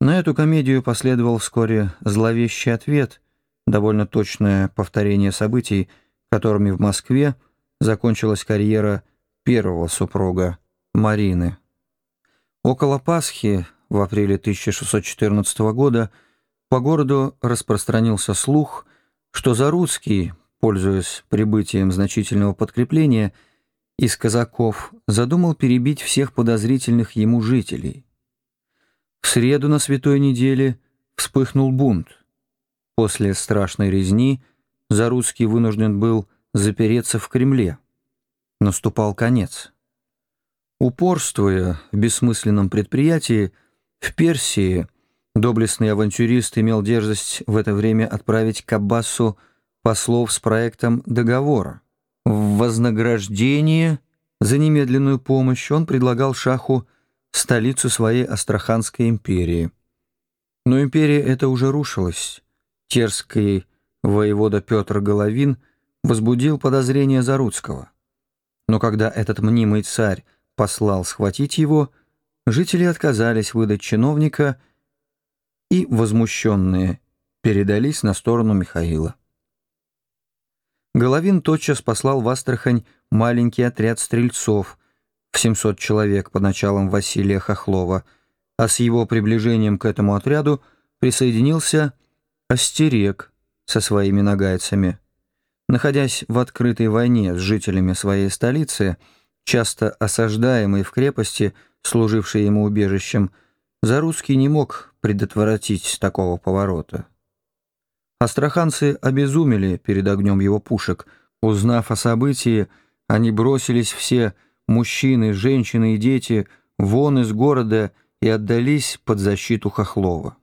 На эту комедию последовал вскоре зловещий ответ, довольно точное повторение событий, которыми в Москве закончилась карьера первого супруга Марины. Около Пасхи в апреле 1614 года по городу распространился слух, что Заруцкий, пользуясь прибытием значительного подкрепления из казаков, задумал перебить всех подозрительных ему жителей. В среду на святой неделе вспыхнул бунт. После страшной резни Заруцкий вынужден был запереться в Кремле. Наступал конец. Упорствуя в бессмысленном предприятии, в Персии доблестный авантюрист имел дерзость в это время отправить к Аббасу послов с проектом договора. В вознаграждение за немедленную помощь он предлагал шаху столицу своей Астраханской империи. Но империя эта уже рушилась. Терский воевода Петр Головин возбудил подозрения Заруцкого. Но когда этот мнимый царь послал схватить его, жители отказались выдать чиновника и, возмущенные, передались на сторону Михаила. Головин тотчас послал в Астрахань маленький отряд стрельцов в 700 человек под началом Василия Хохлова, а с его приближением к этому отряду присоединился Остерег со своими нагайцами. Находясь в открытой войне с жителями своей столицы, часто осаждаемый в крепости, служившей ему убежищем, Зарусский не мог предотвратить такого поворота. Астраханцы обезумели перед огнем его пушек. Узнав о событии, они бросились все, мужчины, женщины и дети, вон из города и отдались под защиту Хохлова.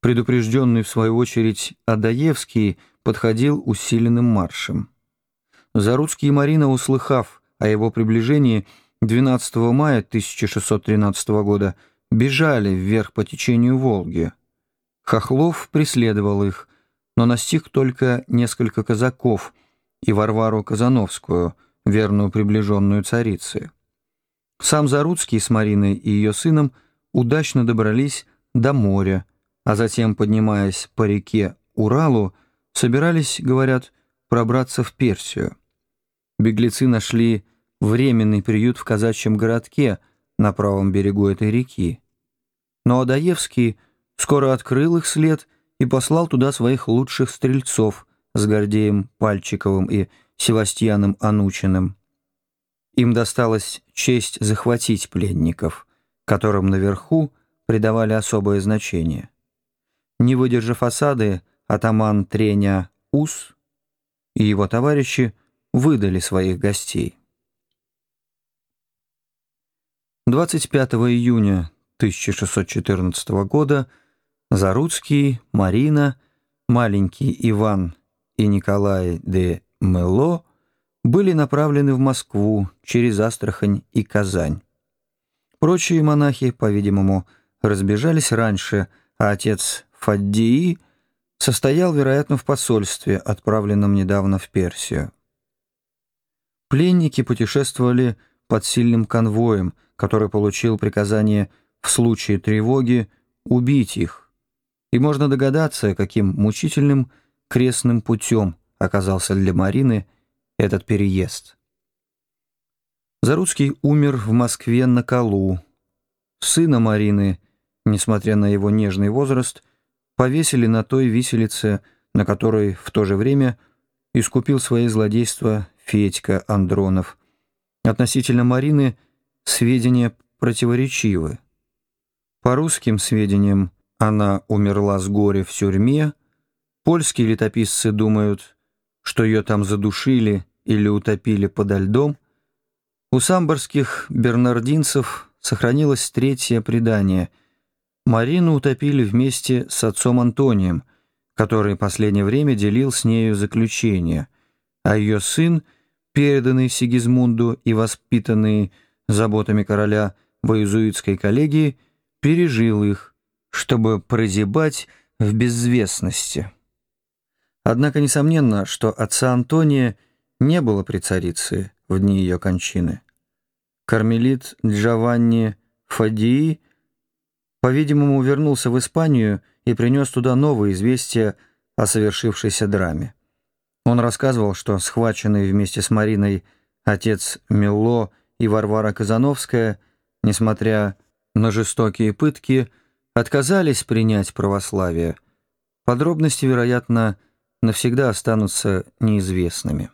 Предупрежденный, в свою очередь, Адаевский подходил усиленным маршем. Заруцкий и Марина, услыхав о его приближении 12 мая 1613 года, бежали вверх по течению Волги. Хохлов преследовал их, но настиг только несколько казаков и Варвару Казановскую, верную приближенную царицы. Сам Заруцкий с Мариной и ее сыном удачно добрались до моря, а затем, поднимаясь по реке Уралу, собирались, говорят, пробраться в Персию. Беглецы нашли временный приют в казачьем городке на правом берегу этой реки. Но Адаевский скоро открыл их след и послал туда своих лучших стрельцов с Гордеем Пальчиковым и Севастьяном Анучиным. Им досталась честь захватить пленников, которым наверху придавали особое значение. Не выдержав осады, атаман Треня Ус и его товарищи выдали своих гостей. 25 июня 1614 года Заруцкий, Марина, маленький Иван и Николай де Мело были направлены в Москву через Астрахань и Казань. Прочие монахи, по-видимому, разбежались раньше, а отец Фаддии состоял, вероятно, в посольстве, отправленном недавно в Персию. Пленники путешествовали под сильным конвоем, который получил приказание в случае тревоги убить их, и можно догадаться, каким мучительным крестным путем оказался для Марины этот переезд. Заруцкий умер в Москве на Колу. Сына Марины, несмотря на его нежный возраст, повесили на той виселице, на которой в то же время искупил свои злодейства Федька Андронов. Относительно Марины сведения противоречивы. По русским сведениям, она умерла с горя в тюрьме, польские летописцы думают, что ее там задушили или утопили подо льдом. У самборских бернардинцев сохранилось третье предание. Марину утопили вместе с отцом Антонием, который последнее время делил с нею заключение, а ее сын, переданный Сигизмунду и воспитанный заботами короля в иезуитской коллегии, пережил их, чтобы прозябать в безвестности. Однако несомненно, что отца Антония не было при царице в дни ее кончины. Кармелит Джованни Фадии По-видимому, вернулся в Испанию и принес туда новые известия о совершившейся драме. Он рассказывал, что схваченные вместе с Мариной отец Милло и Варвара Казановская, несмотря на жестокие пытки, отказались принять православие. Подробности, вероятно, навсегда останутся неизвестными.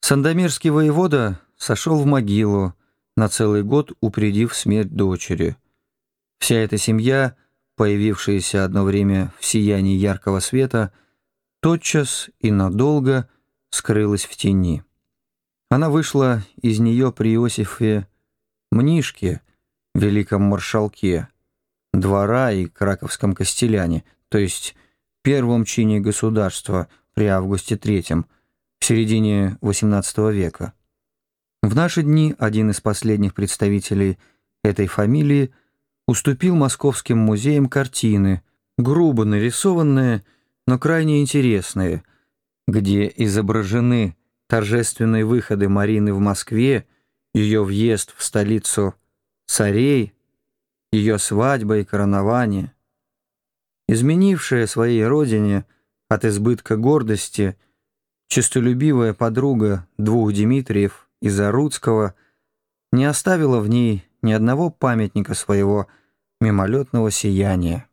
Сандомирский воевода сошел в могилу, на целый год упредив смерть дочери. Вся эта семья, появившаяся одно время в сиянии яркого света, тотчас и надолго скрылась в тени. Она вышла из нее при Иосифе Мнишке, великом маршалке, двора и краковском костеляне, то есть первом чине государства при Августе III, в середине XVIII века. В наши дни один из последних представителей этой фамилии уступил московским музеям картины, грубо нарисованные, но крайне интересные, где изображены торжественные выходы Марины в Москве, ее въезд в столицу царей, ее свадьба и коронование. Изменившая своей родине от избытка гордости, честолюбивая подруга двух Дмитриев из Аруцкого не оставила в ней ни одного памятника своего мимолетного сияния.